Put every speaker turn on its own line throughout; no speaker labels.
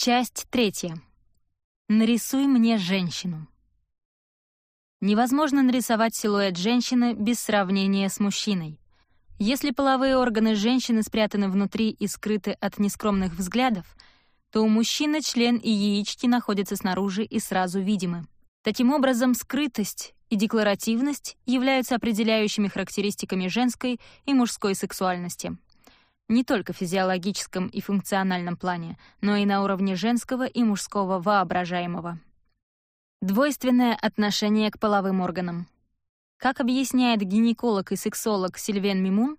Часть третья. Нарисуй мне женщину. Невозможно нарисовать силуэт женщины без сравнения с мужчиной. Если половые органы женщины спрятаны внутри и скрыты от нескромных взглядов, то у мужчины член и яички находятся снаружи и сразу видимы. Таким образом, скрытость и декларативность являются определяющими характеристиками женской и мужской сексуальности не только в физиологическом и функциональном плане, но и на уровне женского и мужского воображаемого. Двойственное отношение к половым органам. Как объясняет гинеколог и сексолог Сильвен Мимун,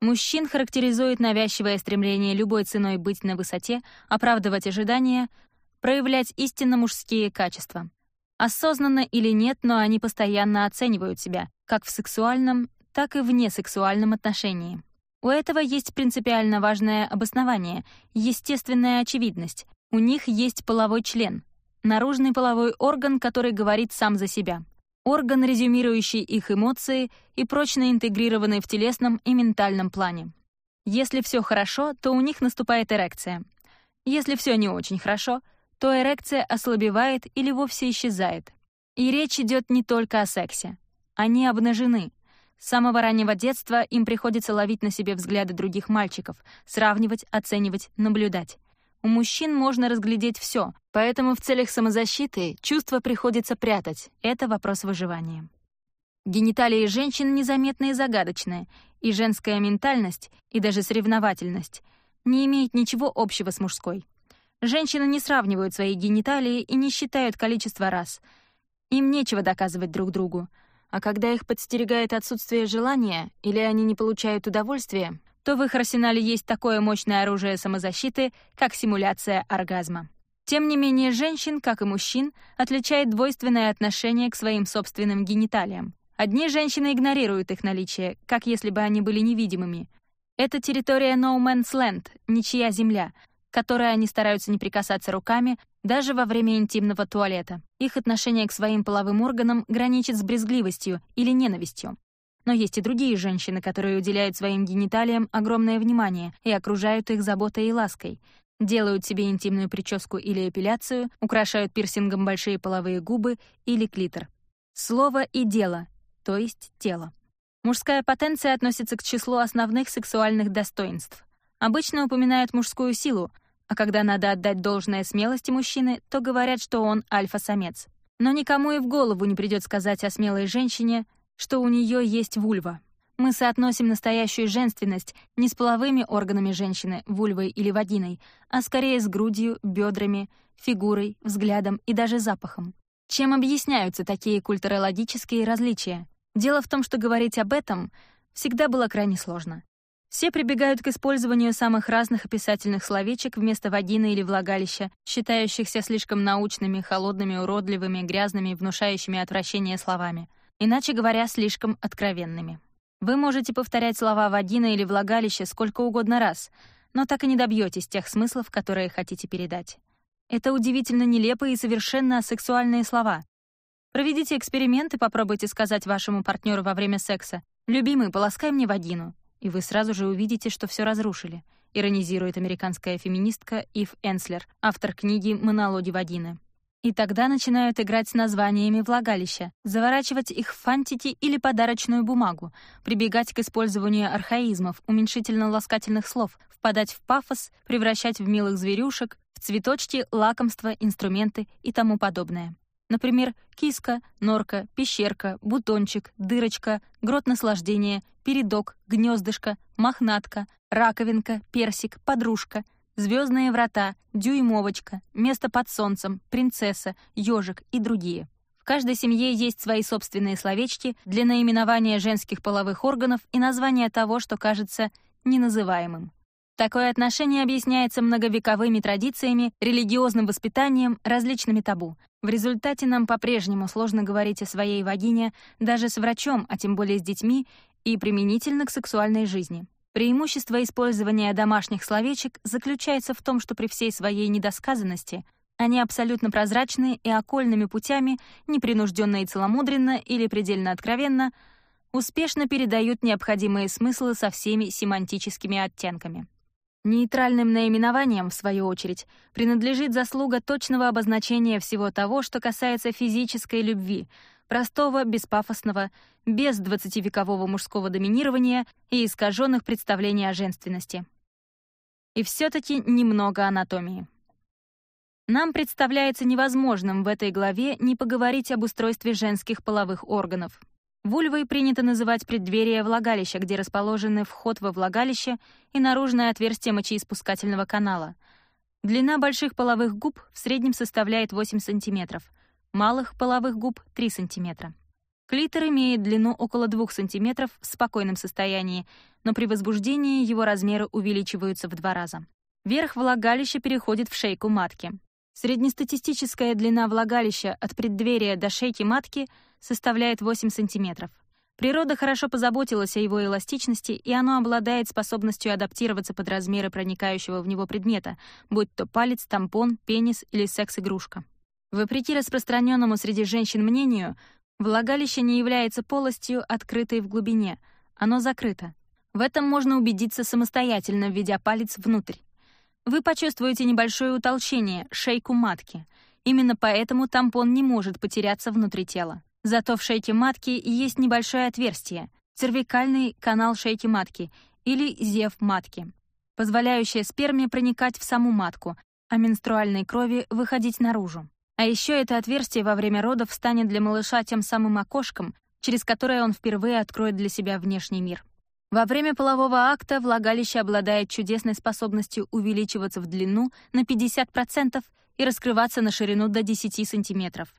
мужчин характеризует навязчивое стремление любой ценой быть на высоте, оправдывать ожидания, проявлять истинно мужские качества. Осознанно или нет, но они постоянно оценивают себя, как в сексуальном, так и в несексуальном отношении. У этого есть принципиально важное обоснование — естественная очевидность. У них есть половой член, наружный половой орган, который говорит сам за себя, орган, резюмирующий их эмоции и прочно интегрированный в телесном и ментальном плане. Если все хорошо, то у них наступает эрекция. Если все не очень хорошо, то эрекция ослабевает или вовсе исчезает. И речь идет не только о сексе. Они обнажены — с самого раннего детства им приходится ловить на себе взгляды других мальчиков, сравнивать, оценивать, наблюдать. У мужчин можно разглядеть все, поэтому в целях самозащиты чувства приходится прятать. Это вопрос выживания. Гениталии женщин незаметны и загадочны, и женская ментальность, и даже соревновательность не имеют ничего общего с мужской. Женщины не сравнивают свои гениталии и не считают количество раз. Им нечего доказывать друг другу — а когда их подстерегает отсутствие желания или они не получают удовольствия, то в их арсенале есть такое мощное оружие самозащиты, как симуляция оргазма. Тем не менее, женщин, как и мужчин, отличает двойственное отношение к своим собственным гениталиям. Одни женщины игнорируют их наличие, как если бы они были невидимыми. Это территория No Man's Land, ничья земля, которой они стараются не прикасаться руками даже во время интимного туалета. Их отношение к своим половым органам граничит с брезгливостью или ненавистью. Но есть и другие женщины, которые уделяют своим гениталиям огромное внимание и окружают их заботой и лаской, делают себе интимную прическу или эпиляцию, украшают пирсингом большие половые губы или клитор. Слово и дело, то есть тело. Мужская потенция относится к числу основных сексуальных достоинств. Обычно упоминают мужскую силу, а когда надо отдать должное смелости мужчины, то говорят, что он альфа-самец. Но никому и в голову не придет сказать о смелой женщине, что у нее есть вульва. Мы соотносим настоящую женственность не с половыми органами женщины, вульвой или вагиной, а скорее с грудью, бедрами, фигурой, взглядом и даже запахом. Чем объясняются такие культурологические различия? Дело в том, что говорить об этом всегда было крайне сложно. Все прибегают к использованию самых разных описательных словечек вместо вагины или влагалища, считающихся слишком научными, холодными, уродливыми, грязными, внушающими отвращение словами. Иначе говоря, слишком откровенными. Вы можете повторять слова «вагина» или «влагалище» сколько угодно раз, но так и не добьетесь тех смыслов, которые хотите передать. Это удивительно нелепые и совершенно сексуальные слова. Проведите эксперимент и попробуйте сказать вашему партнеру во время секса «Любимый, полоскай мне вагину», и вы сразу же увидите, что все разрушили, иронизирует американская феминистка Ив Энслер, автор книги «Монологи Вагины». И тогда начинают играть с названиями влагалища, заворачивать их в фантики или подарочную бумагу, прибегать к использованию архаизмов, уменьшительно-ласкательных слов, впадать в пафос, превращать в милых зверюшек, в цветочки, лакомства, инструменты и тому подобное. Например, киска, норка, пещерка, бутончик, дырочка, грот наслаждения, передок, гнездышко, мохнатка, раковинка, персик, подружка, звездные врата, дюймовочка, место под солнцем, принцесса, ежик и другие. В каждой семье есть свои собственные словечки для наименования женских половых органов и названия того, что кажется неназываемым. Такое отношение объясняется многовековыми традициями, религиозным воспитанием, различными табу. В результате нам по-прежнему сложно говорить о своей вагине даже с врачом, а тем более с детьми, и применительно к сексуальной жизни. Преимущество использования домашних словечек заключается в том, что при всей своей недосказанности они абсолютно прозрачны и окольными путями, непринужденно и целомудренно или предельно откровенно, успешно передают необходимые смыслы со всеми семантическими оттенками. Нейтральным наименованием, в свою очередь, принадлежит заслуга точного обозначения всего того, что касается физической любви, простого, беспафосного, без 20-векового мужского доминирования и искаженных представлений о женственности. И все-таки немного анатомии. Нам представляется невозможным в этой главе не поговорить об устройстве женских половых органов. Вульвой принято называть преддверие влагалища, где расположены вход во влагалище и наружное отверстие мочеиспускательного канала. Длина больших половых губ в среднем составляет 8 сантиметров — малых половых губ — 3 см. Клитор имеет длину около 2 см в спокойном состоянии, но при возбуждении его размеры увеличиваются в два раза. Верх влагалища переходит в шейку матки. Среднестатистическая длина влагалища от преддверия до шейки матки составляет 8 см. Природа хорошо позаботилась о его эластичности, и оно обладает способностью адаптироваться под размеры проникающего в него предмета, будь то палец, тампон, пенис или секс-игрушка. Вопреки распространенному среди женщин мнению, влагалище не является полостью, открытой в глубине. Оно закрыто. В этом можно убедиться самостоятельно, введя палец внутрь. Вы почувствуете небольшое утолщение, шейку матки. Именно поэтому тампон не может потеряться внутри тела. Зато в шейке матки есть небольшое отверстие — цервикальный канал шейки матки или зев матки, позволяющее сперме проникать в саму матку, а менструальной крови выходить наружу. А еще это отверстие во время родов станет для малыша тем самым окошком, через которое он впервые откроет для себя внешний мир. Во время полового акта влагалище обладает чудесной способностью увеличиваться в длину на 50% и раскрываться на ширину до 10 сантиметров.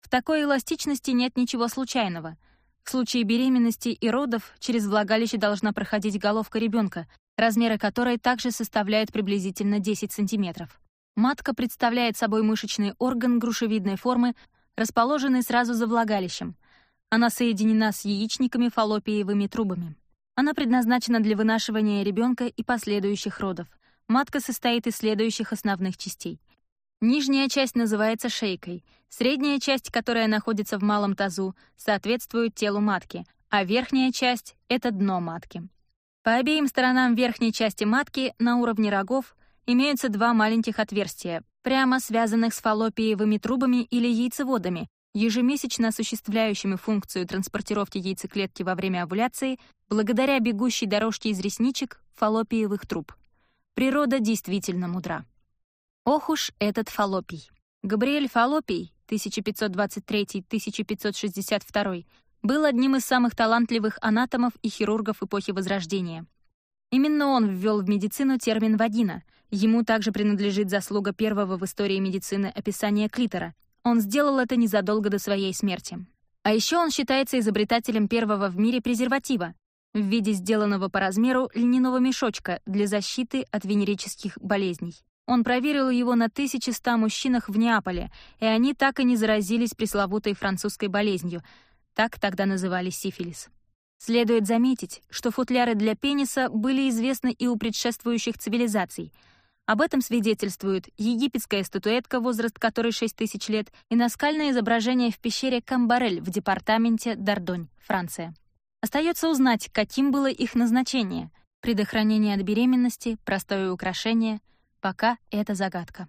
В такой эластичности нет ничего случайного. В случае беременности и родов через влагалище должна проходить головка ребенка, размеры которой также составляют приблизительно 10 сантиметров. Матка представляет собой мышечный орган грушевидной формы, расположенный сразу за влагалищем. Она соединена с яичниками фаллопиевыми трубами. Она предназначена для вынашивания ребенка и последующих родов. Матка состоит из следующих основных частей. Нижняя часть называется шейкой, средняя часть, которая находится в малом тазу, соответствует телу матки, а верхняя часть — это дно матки. По обеим сторонам верхней части матки на уровне рогов имеются два маленьких отверстия, прямо связанных с фаллопиевыми трубами или яйцеводами, ежемесячно осуществляющими функцию транспортировки яйцеклетки во время овуляции благодаря бегущей дорожке из ресничек фаллопиевых труб. Природа действительно мудра. Ох уж этот фаллопий. Габриэль Фаллопий, 1523-1562, был одним из самых талантливых анатомов и хирургов эпохи Возрождения. Именно он ввел в медицину термин «вагина», Ему также принадлежит заслуга первого в истории медицины описания клитора. Он сделал это незадолго до своей смерти. А еще он считается изобретателем первого в мире презерватива в виде сделанного по размеру льняного мешочка для защиты от венерических болезней. Он проверил его на 1100 мужчинах в Неаполе, и они так и не заразились пресловутой французской болезнью, так тогда называли сифилис. Следует заметить, что футляры для пениса были известны и у предшествующих цивилизаций — об этом свидетельствует египетская статуэтка, возраст которой 6 тысяч лет, и наскальное изображение в пещере Камбарель в департаменте Дардонь, Франция. Остается узнать, каким было их назначение — предохранение от беременности, простое украшение. Пока это загадка.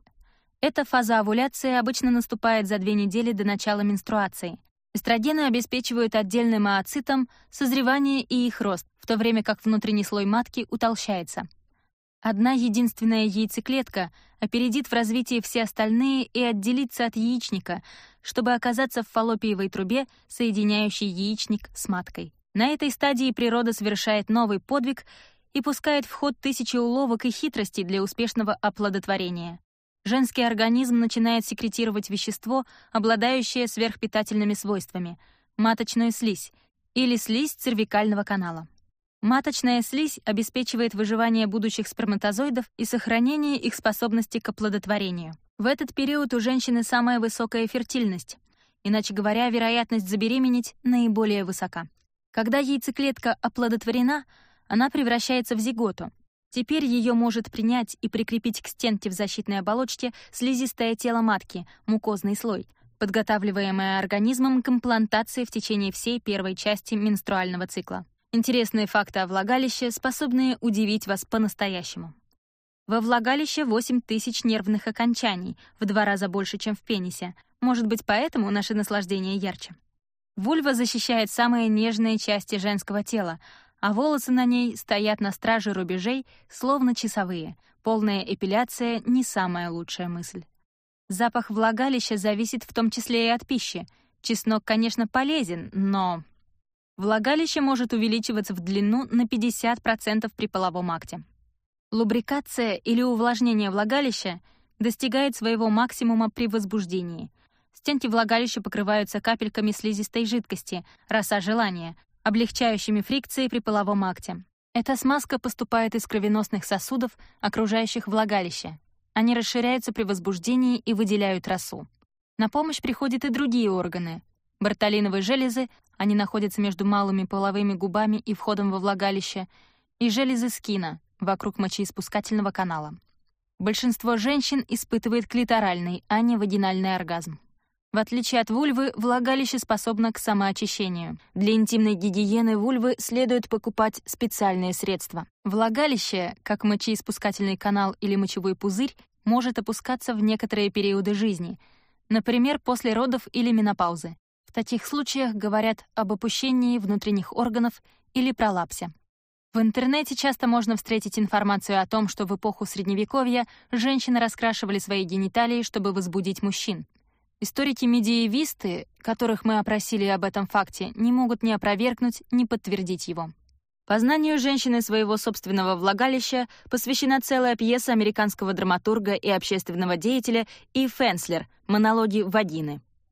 Эта фаза овуляции обычно наступает за две недели до начала менструации. Эстрогены обеспечивают отдельным ооцитом созревание и их рост, в то время как внутренний слой матки утолщается — Одна единственная яйцеклетка опередит в развитии все остальные и отделится от яичника, чтобы оказаться в фаллопиевой трубе, соединяющей яичник с маткой. На этой стадии природа совершает новый подвиг и пускает в ход тысячи уловок и хитростей для успешного оплодотворения. Женский организм начинает секретировать вещество, обладающее сверхпитательными свойствами — маточную слизь или слизь цервикального канала. Маточная слизь обеспечивает выживание будущих сперматозоидов и сохранение их способности к оплодотворению. В этот период у женщины самая высокая фертильность. Иначе говоря, вероятность забеременеть наиболее высока. Когда яйцеклетка оплодотворена, она превращается в зиготу. Теперь ее может принять и прикрепить к стенке в защитной оболочке слизистое тело матки, мукозный слой, подготавливаемое организмом к имплантации в течение всей первой части менструального цикла. Интересные факты о влагалище, способные удивить вас по-настоящему. Во влагалище 8 тысяч нервных окончаний, в два раза больше, чем в пенисе. Может быть, поэтому наше наслаждение ярче. Вульва защищает самые нежные части женского тела, а волосы на ней стоят на страже рубежей, словно часовые. Полная эпиляция — не самая лучшая мысль. Запах влагалища зависит в том числе и от пищи. Чеснок, конечно, полезен, но Влагалище может увеличиваться в длину на 50% при половом акте. Лубрикация или увлажнение влагалища достигает своего максимума при возбуждении. Стенки влагалища покрываются капельками слизистой жидкости, роса желания, облегчающими фрикции при половом акте. Эта смазка поступает из кровеносных сосудов, окружающих влагалище. Они расширяются при возбуждении и выделяют росу. На помощь приходят и другие органы — Бартолиновые железы, они находятся между малыми половыми губами и входом во влагалище, и железы скина, вокруг мочеиспускательного канала. Большинство женщин испытывает клиторальный, а не вагинальный оргазм. В отличие от вульвы, влагалище способно к самоочищению. Для интимной гигиены вульвы следует покупать специальные средства. Влагалище, как мочеиспускательный канал или мочевой пузырь, может опускаться в некоторые периоды жизни, например, после родов или менопаузы таких случаях говорят об опущении внутренних органов или пролапсе. В интернете часто можно встретить информацию о том, что в эпоху Средневековья женщины раскрашивали свои гениталии, чтобы возбудить мужчин. Историки-медиевисты, которых мы опросили об этом факте, не могут ни опровергнуть, ни подтвердить его. Познанию женщины своего собственного влагалища посвящена целая пьеса американского драматурга и общественного деятеля И. Фенслер «Монологи Вагины».